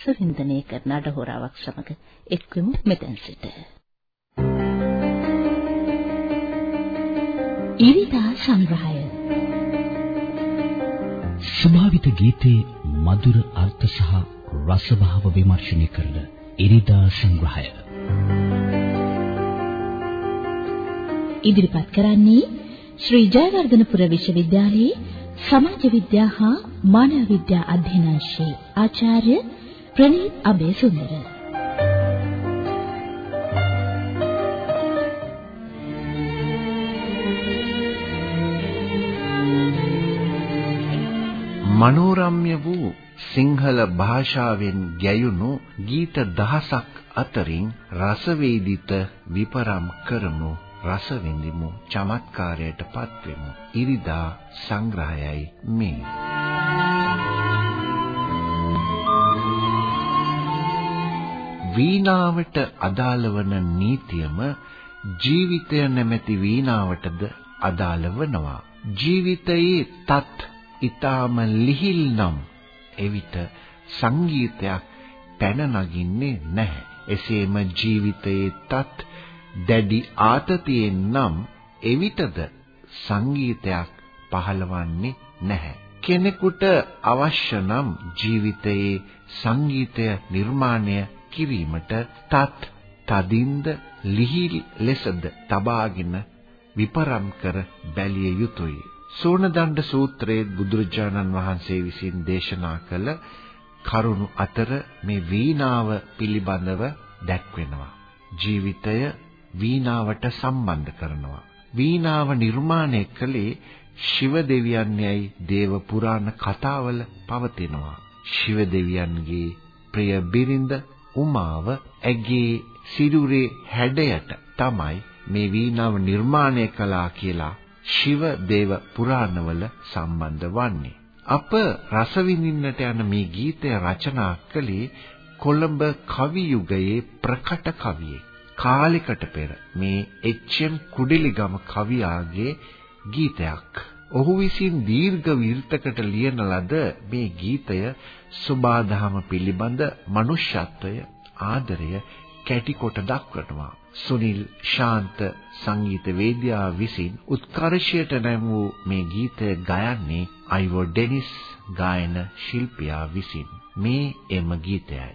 සුවින්දනය කරන අඩහෝරාවක් සමග එක්වෙමු මෙතෙන් සිට. ඉරිදා සංග්‍රහය ස්වභාවිත ගීතේ මధుර අර්ථ සහ රසභාව විමර්ශනය කරන ඉරිදා සංග්‍රහය ඉදිරිපත් කරන්නේ ශ්‍රී ජයවර්ධනපුර විශ්වවිද්‍යාලයේ සමාජ විද්‍යා හා මානව විද්‍යා අධ්‍යනාංශයේ ආචාර්ය ප්‍රනීත් අබේසුන්දර. මනෝරම්‍ය වූ සිංහල භාෂාවෙන් ගැයුණු ගීත දහසක් අතරින් රසවේදිත විපරම් කරමු රස විඳිමු චමත්කාරයට පත්වෙමු. ඉරිදා සංග්‍රහයයි මේ. වීණාවට අදාළ වන නීතියම ජීවිතය නැමැති වීණාවටද අදාළ වනවා ජීවිතයේ තත් ඊටාම ලිහිල් නම් එවිට සංගීතයක් පැන නගින්නේ නැහැ එසේම ජීවිතයේ තත් දැඩි ආතතියෙන් නම් එවිටද සංගීතයක් පහළවන්නේ නැහැ. කෙනෙකුට අවශ්‍ය නම් ජීවිතයේ සංගීතය නිර්මාණය කිරීමට තත් තදින්ද ලිහිල් ලෙසද තබාගෙන විපරම් කර බැලිය යුතුය. සෝනදණ්ඩ සූත්‍රයේ බුදුරජාණන් වහන්සේ විසින් දේශනා කළ කරුණු අතර මේ වීණාව පිළිබඳව දැක්වෙනවා. ජීවිතය වීණාවට සම්බන්ධ කරනවා. වීණාව නිර්මාණය කළේ ශිව දෙවියන්යයි දේව පුරාණ කතාවල පවතිනවා. ශිව දෙවියන්ගේ ප්‍රිය බිරිඳ උමාව ඇගේ සිරුරේ හැඩයට තමයි මේ වීණාව නිර්මාණය කළා කියලා ශිව දේව පුරාණවල සම්බන්ධ වන්නේ. අප රස විඳින්නට යන මේ ගීතය රචනා කළේ කොළඹ කවි යුගයේ ප්‍රකට කවියෙක්. කාලයකට පෙර මේ එච්.එම්. කුඩිලිගම කවියාගේ ගීතයක්. ඔහු විසින් දීර්ඝ විර්තකට ලියන ලද මේ ගීතය සුබාදහම පිළිබඳ මනුෂ්‍යත්වය ආදරය කැටි කොට දක්වනවා. සුනිල් ශාන්ත සංගීත වේදිකා විසින් උත්කර්ෂයට නැම් වූ මේ ගීතය ගයන්නේ අයිවෝ ඩෙනිස් ගායන ශිල්පියා විසින්. මේ එම ගීතයයි.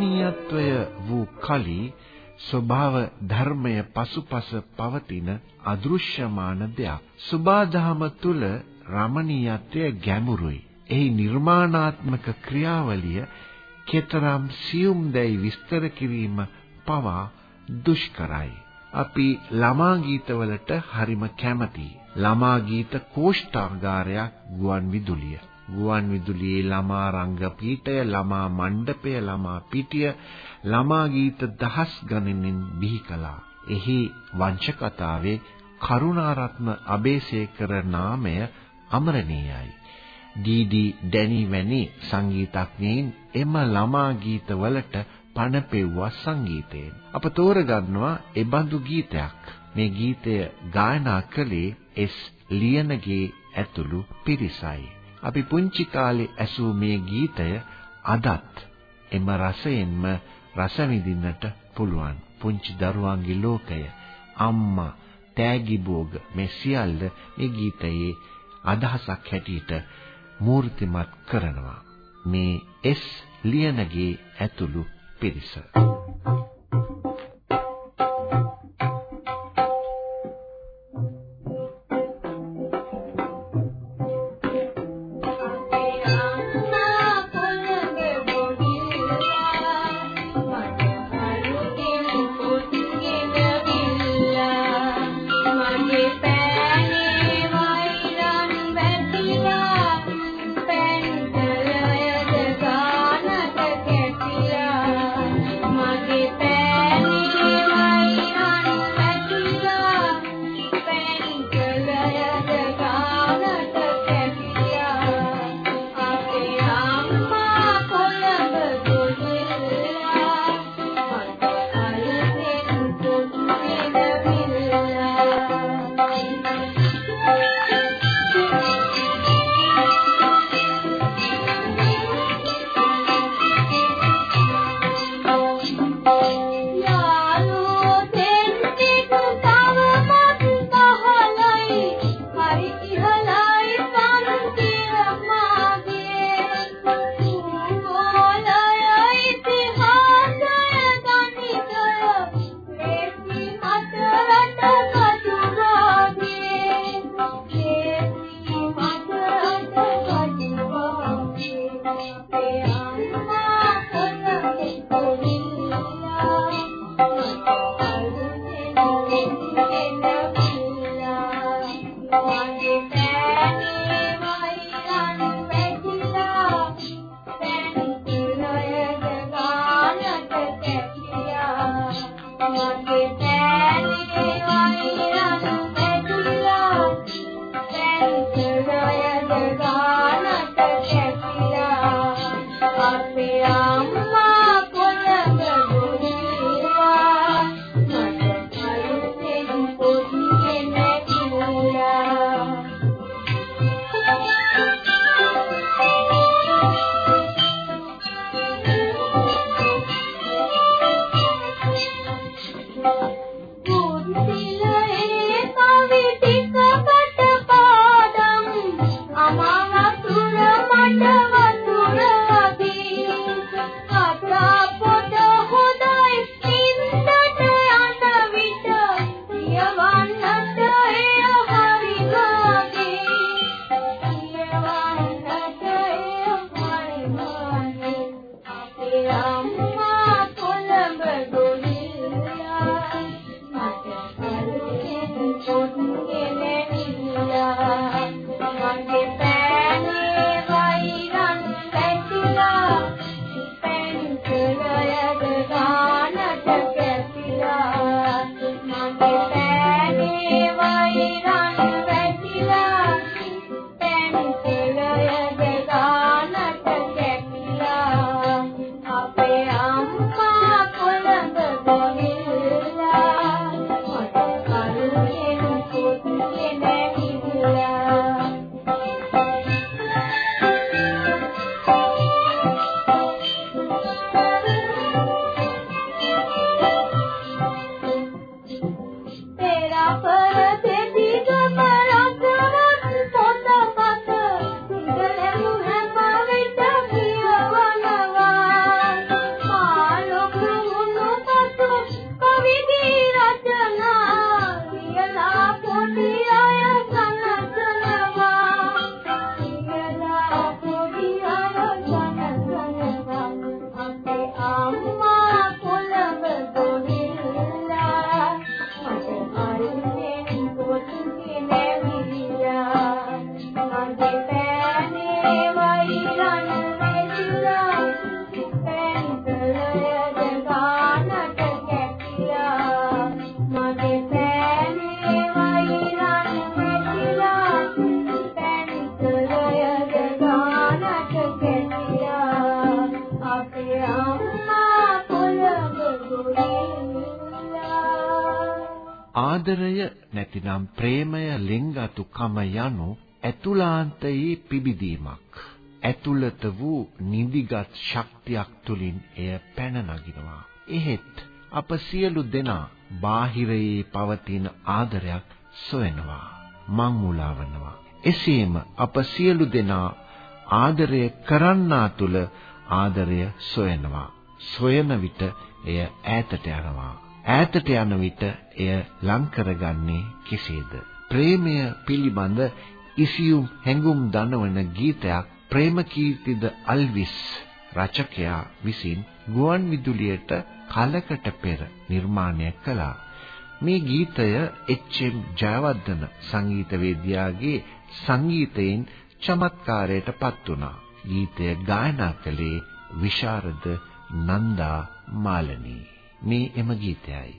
රමණීයත්වය වූ කලී ස්වභාව ධර්මය පසුපස පවතින අදෘශ්‍යමාන දෙයක්. සුභාදහම තුල රමණීයත්වය ගැඹුරුයි. එහි නිර්මාණාත්මක ක්‍රියාවලිය කෙතරම් සියුම් දැයි විස්තර කිරීම පවා දුෂ්කරයි. අපි ළමා ගීතවලට හරිම කැමතියි. ළමා ගීත කෝෂ්ඨාගාරයක් ගුවන් විදුලිය. ගුවන් විදුලියේ ළමා රංග පීඨය, ළමා මණ්ඩපය, ළමා පිටිය, ළමා ගීත දහස් ගණනින් බිහි කළා. එහි වංශ කතාවේ කරුණාරත්න අබේසේකර නාමය අමරණීයයි. ඩී.ඩී. ඩැනි වැනි සංගීතඥයින් එම ළමා ගීතවලට පණ පෙව්වා සංගීතයෙන්. අප තෝරගන්නවා එබඳු ගීතයක්. මේ ගීතය ගායනා කළේ එස් ලියනගේ ඇතුළු පිරිසයි. අපි පුංචි කාලේ ඇසූ මේ ගීතය අදත් එම රසයෙන්ම රස විඳින්නට පුළුවන්. පුංචි දරුවන්ගේ ලෝකය අම්මා තෑගි භෝග මේ සියල්ල මේ ගීතයේ අදහසක් හැටියට මූර්තිමත් කරනවා. මේ එස් ලියනගේ ඇතුළු පිරිස. ආදරය කුයිතේ නිකේ නැතිනම් ප්‍රේමය ලෙන්ගතුකම යනු ඇතුලාන්තයේ පිබිදීමක්. ඇතුළත වූ නිදිගත් ශක්තියක් තුලින් එය පැන නගිනවා. එහෙත් අප සියලු දෙනා බාහිරයේ පවතින ආදරයක් සොයනවා. මං මුලාවනවා. එසේම අප සියලු දෙනා ආදරය කරන්නා තුල ආදරය සොයනවා. සොයන විට එය ඈතට යනවා. ඈතට යන විට එය ලං කරගන්නේ කෙසේද? ප්‍රේමය පිළිබඳ ඉසියුම් හැඟුම් දනවන ගීතයක් ප්‍රේමකීර්තිද අල්විස් රචකයා විසින් ගුවන් විදුලියට කලකට පෙර නිර්මාණය කළා. මේ ගීතය එච්.එම්. ජයවර්ධන සංගීතවේදියාගේ සංගීතයෙන් චමත්කාරයට පත් වුණා. ගීතය ගායනා කළේ විශාරද නන්දා මාලනී. මේ එම ගීතයයි.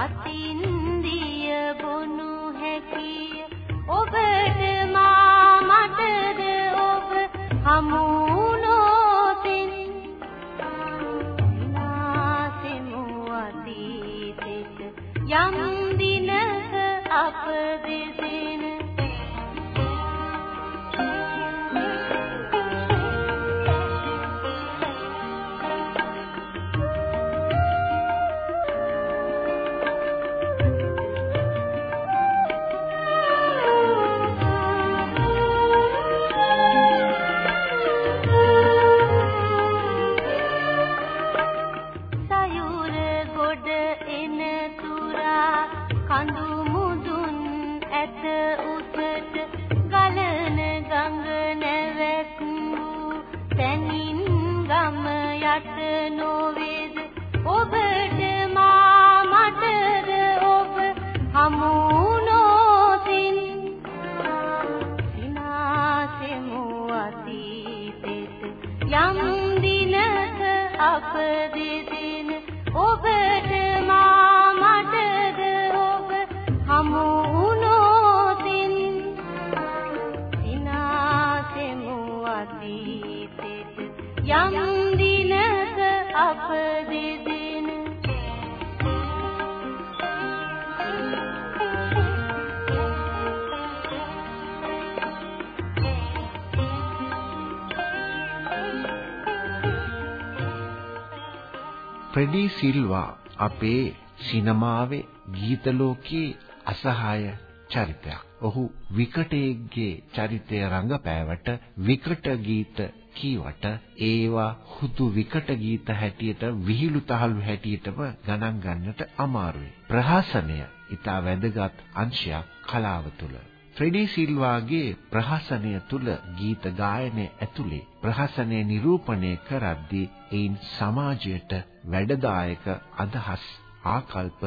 हातिन ෆ්‍රෙඩි සිල්වා අපේ සිනමාවේ ගීත ලෝකයේ අසහාය චරිතයක්. ඔහු විකටයෙක්ගේ චරිතය රඟපෑවට විකට ගීත කීවට ඒවා හුදු විකට ගීත හැටියට විහිළු තහළු හැටියටම ගණන් ගන්නට අමාරුයි. ප්‍රහසනය ඊට වැදගත් අංශයක් කලාව තුළ. ෆ්‍රෙඩි සිල්වාගේ ප්‍රහසනය තුල ගීත ගායනය ඇතුලේ ප්‍රහසනය නිරූපණය කරද්දී ඒන් සමාජයට වැඩදායක අදහස් ආකල්ප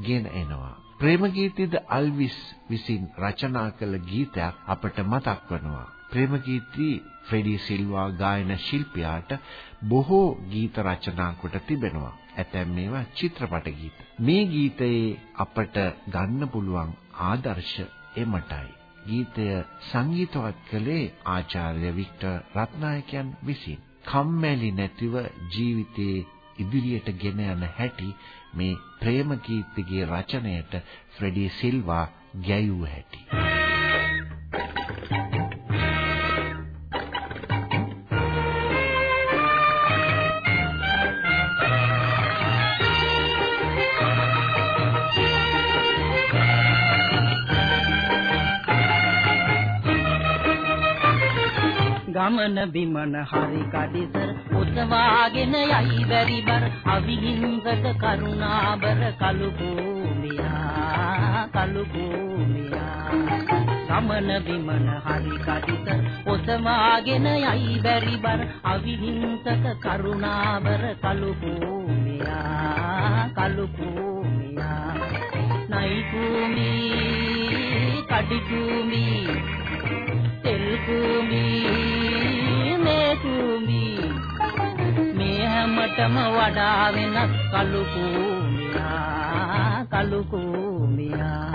ගෙන එනවා. ප්‍රේම ගීතයේද අල්විස් විසින් රචනා කළ ගීතයක් අපට මතක් වෙනවා. ප්‍රේමගීති ෆ්‍රෙඩි සිල්වා ගායන ශිල්පියාට බොහෝ ගීත රචනා කොට තිබෙනවා. ඇතැම් මේවා චිත්‍රපට ගීත. මේ ගීතයේ අපට ගන්න පුළුවන් ආදර්ශ එමටයි. ගීතය සංගීතවත් කළේ ආචාර්ය වික්ටර් රත්නායකයන් විසින්. කම්මැලි නැතිව ජීවිතේ ඉදිරියට ගෙන යන හැටි මේ ප්‍රේම ගීතයේ රචනයට ෆ්‍රෙඩි සිල්වා ගැයූ හැටි. ගමන බිමන හරි කඩිසර උසවාගෙන යයි බැරි බර අවිහිංසක කරුණාබර කලු භූමියා කලු භූමියා. ගමන බිමන හරි කඩිසර උසවාගෙන යයි බැරි බර අවිහිංසක කරුණාබර කලු භූමියා කලු භූමියා. නයි භූමි කඩි භූමි තෙල් භූමි හැමතම වඩා වෙනස් කලු කූමියා කලු කූමියා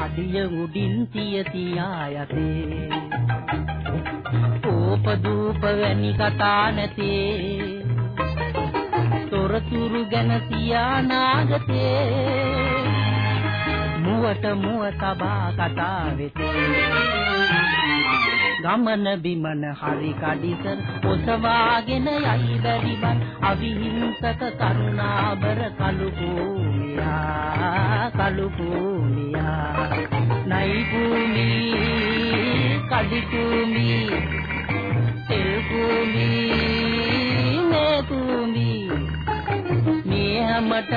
අඩිය උඩින් තිය තියා යතේ රූප දූප වැනි කතා නැතේ. තොරතුරු ගැන සියා නාගතේ. මුවට මුව තබා කතා වෙතේ ගමන බිමන හරි කඩිසර ඔසවාගෙන යයි බැරිබන් අවිහිංසක කරුණාබර කලු භූමියා කලු භූමියා. නයි භූමි කඩි භූමි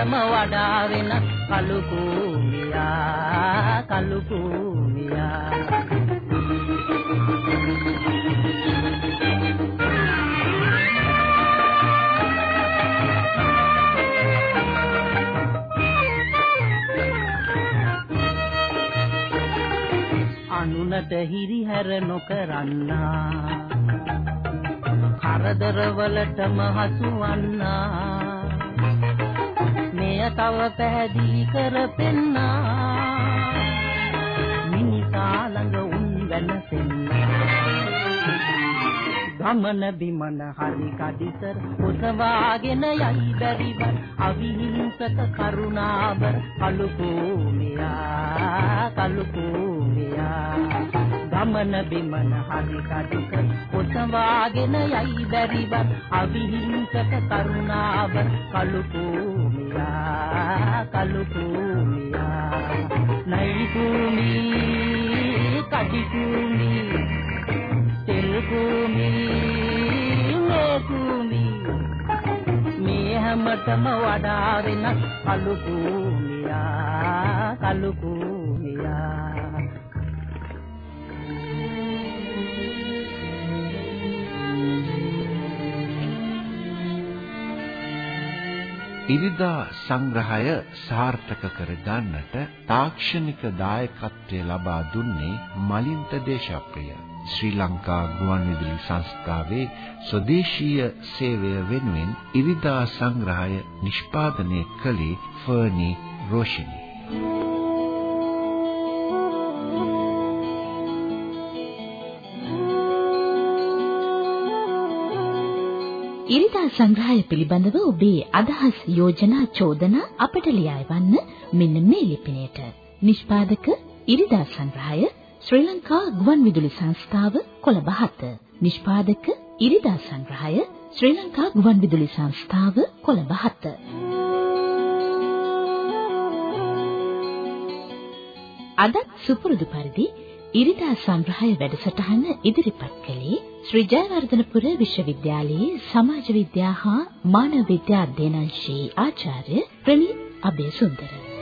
හැමතම වඩා වෙනස් කලු භූමියා කලු භූමියා අනුනට හිරිහැර නොකරන්නා. කරදරවලටම හසුවන්නා. මෙය තව පැහැදිලි කර පෙන්නා මිනිසා ළඟ උන් වෙනසෙන්නා ගමන බිමන හරි කඩිසර උසවාගෙන යයි බැරිවන් අවිහිංසක කරුණාබර කලු භූමියා කලු භූමියා. ගමන බිමන හරි කඩිසර උසවාගෙන යයි බැරිවන් අවිහිංසක කරුණාබර කලු භූමියා කලු භූමියා නයි භූමි කඩි භූමි තෙල් භූමි මේ භූමි මේ හැමතම වඩා වෙනස් කලු ඉරිදා සංග්‍රහය සාර්ථක කර ගන්නට තාක්ෂණික දායකත්වය ලබා දුන්නේ මලින්ත දේශප්‍රිය. ශ්‍රී ලංකා ගුවන්විදුලි සංස්ථාවේ ස්වදේශීය සේවය වෙනුවෙන් ඉරිදා සංග්‍රහය නිෂ්පාදනය කළේ ෆර්නි රෝෂිනි ඉරිදා සංග්‍රහය පිළිබඳව ඔබේ අදහස් යෝජනා චෝදනා අපට ලියා එවන්න මෙන්න මේ ලිපිනයට නිෂ්පාදක ඉරිදා සංග්‍රහය ශ්‍රී ලංකා ගුවන්විදුලි සංස්ථාව කොළඹ 7 නිෂ්පාදක ඉරිදා සංග්‍රහය ශ්‍රී ලංකා ගුවන්විදුලි සංස්ථාව කොළඹ 7 අද සුපුරුදු පරිදි ඉරිදා සංග්‍රහය වැඩසටහන ඉදිරිපත් කළේ ශ්‍රී ජයවර්ධනපුර විශ්වවිද්‍යාලයේ සමාජ විද්‍යා හා මානව විද්‍යා අධ්‍යනාංශයේ ආචාර්ය ප්‍රනීත් අබේසුන්දර.